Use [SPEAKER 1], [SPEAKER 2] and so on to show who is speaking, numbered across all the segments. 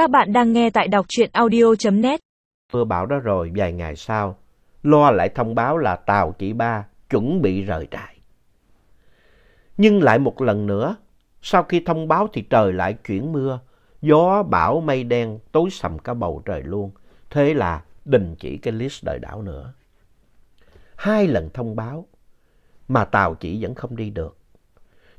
[SPEAKER 1] Các bạn đang nghe tại đọc truyện audio.net.
[SPEAKER 2] Mưa bão đó rồi vài ngày sau, Loa lại thông báo là tàu chỉ ba chuẩn bị rời trại. Nhưng lại một lần nữa, sau khi thông báo thì trời lại chuyển mưa, gió bão mây đen tối sầm cả bầu trời luôn. Thế là đình chỉ cái list đợi đảo nữa. Hai lần thông báo mà tàu chỉ vẫn không đi được.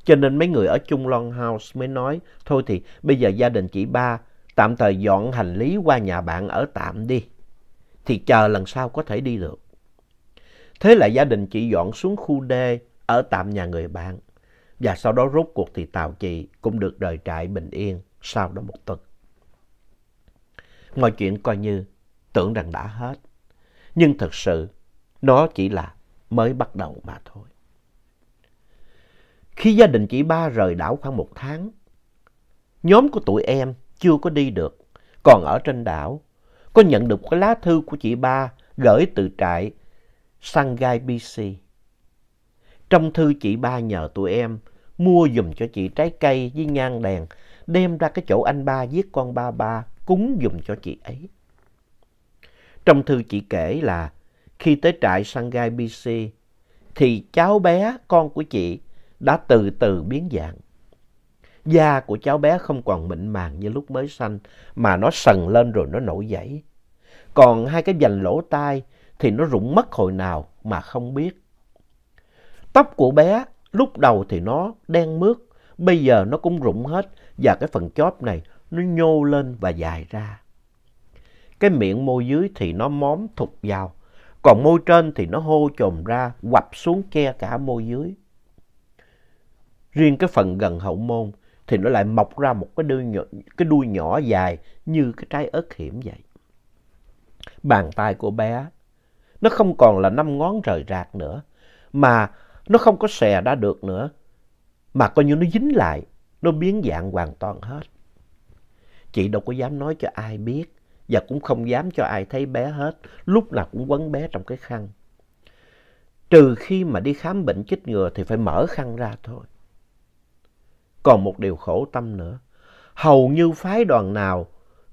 [SPEAKER 2] Cho nên mấy người ở chung Long House mới nói, thôi thì bây giờ gia đình chị ba tạm thời dọn hành lý qua nhà bạn ở tạm đi. Thì chờ lần sau có thể đi được. Thế là gia đình chị dọn xuống khu D ở tạm nhà người bạn. Và sau đó rốt cuộc thì tàu chị cũng được rời trại bình yên sau đó một tuần. Mọi chuyện coi như tưởng rằng đã hết. Nhưng thật sự nó chỉ là mới bắt đầu mà thôi. Khi gia đình chị ba rời đảo khoảng một tháng, nhóm của tụi em chưa có đi được, còn ở trên đảo, có nhận được cái lá thư của chị ba gửi từ trại Sangai BC. Trong thư chị ba nhờ tụi em mua dùm cho chị trái cây với nhang đèn, đem ra cái chỗ anh ba giết con ba ba, cúng dùm cho chị ấy. Trong thư chị kể là khi tới trại Sangai BC thì cháu bé con của chị đã từ từ biến dạng. Da của cháu bé không còn mịn màng như lúc mới sanh mà nó sần lên rồi nó nổi dậy. Còn hai cái vành lỗ tai thì nó rụng mất hồi nào mà không biết. Tóc của bé lúc đầu thì nó đen mướt, bây giờ nó cũng rụng hết và cái phần chóp này nó nhô lên và dài ra. Cái miệng môi dưới thì nó móm thụt vào, còn môi trên thì nó hô chồm ra, quặp xuống che cả môi dưới. Riêng cái phần gần hậu môn thì nó lại mọc ra một cái đuôi nhỏ, cái đuôi nhỏ dài như cái trái ớt hiểm vậy. Bàn tay của bé, nó không còn là năm ngón rời rạc nữa, mà nó không có xè ra được nữa, mà coi như nó dính lại, nó biến dạng hoàn toàn hết. Chị đâu có dám nói cho ai biết, và cũng không dám cho ai thấy bé hết, lúc nào cũng quấn bé trong cái khăn. Trừ khi mà đi khám bệnh chích ngừa thì phải mở khăn ra thôi. Còn một điều khổ tâm nữa, hầu như phái đoàn nào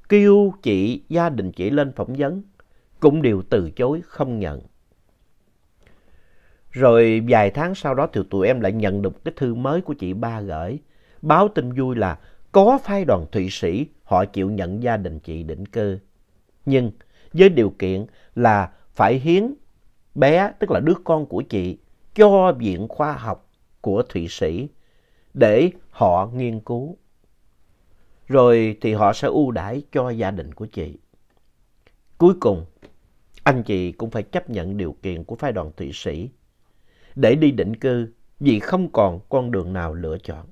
[SPEAKER 2] kêu chị, gia đình chị lên phỏng vấn, cũng đều từ chối không nhận. Rồi vài tháng sau đó thì tụi em lại nhận được cái thư mới của chị ba gửi, báo tin vui là có phái đoàn Thụy Sĩ họ chịu nhận gia đình chị định cư. Nhưng với điều kiện là phải hiến bé, tức là đứa con của chị, cho Viện Khoa học của Thụy Sĩ để họ nghiên cứu. Rồi thì họ sẽ ưu đãi cho gia đình của chị. Cuối cùng, anh chị cũng phải chấp nhận điều kiện của phái đoàn Thụy Sĩ để đi định cư vì không còn con đường nào lựa chọn.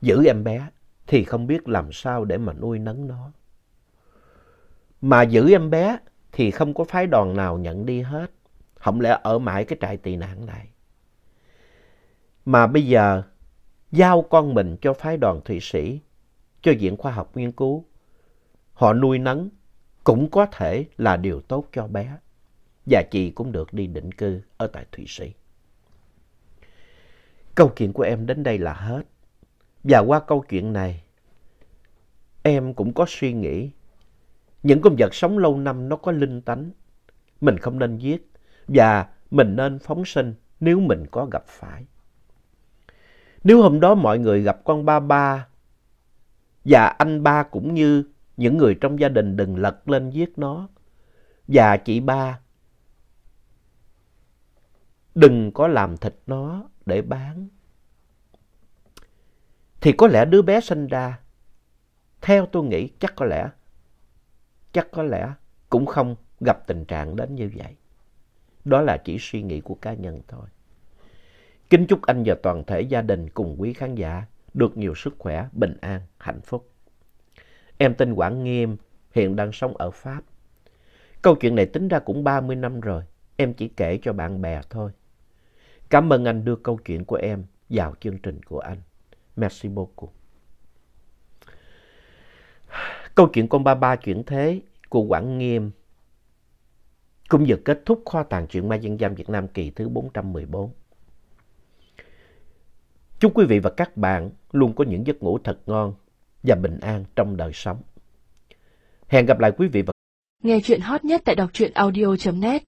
[SPEAKER 2] Giữ em bé thì không biết làm sao để mà nuôi nấng nó. Mà giữ em bé thì không có phái đoàn nào nhận đi hết. Không lẽ ở mãi cái trại tị nạn này. Mà bây giờ giao con mình cho phái đoàn Thụy Sĩ, cho Viện Khoa học Nghiên cứu. Họ nuôi nấng cũng có thể là điều tốt cho bé. Và chị cũng được đi định cư ở tại Thụy Sĩ. Câu chuyện của em đến đây là hết. Và qua câu chuyện này, em cũng có suy nghĩ. Những con vật sống lâu năm nó có linh tánh. Mình không nên giết và mình nên phóng sinh nếu mình có gặp phải. Nếu hôm đó mọi người gặp con ba ba và anh ba cũng như những người trong gia đình đừng lật lên giết nó và chị ba, đừng có làm thịt nó để bán thì có lẽ đứa bé sinh ra, theo tôi nghĩ chắc có lẽ, chắc có lẽ cũng không gặp tình trạng đến như vậy. Đó là chỉ suy nghĩ của cá nhân thôi. Kính chúc anh và toàn thể gia đình cùng quý khán giả được nhiều sức khỏe, bình an, hạnh phúc. Em tên Quảng Nghiêm, hiện đang sống ở Pháp. Câu chuyện này tính ra cũng 30 năm rồi, em chỉ kể cho bạn bè thôi. Cảm ơn anh đưa câu chuyện của em vào chương trình của anh. Merci beaucoup. Câu chuyện con ba ba chuyển thế của Quảng Nghiêm cũng vừa kết thúc kho tàng truyện ma dân gian Việt Nam kỳ thứ 414. Chúc quý vị và các bạn luôn có những giấc ngủ thật ngon và bình an trong đời sống. Hẹn gặp lại quý vị và
[SPEAKER 1] Nghe chuyện hot nhất tại đọc truyện audio.net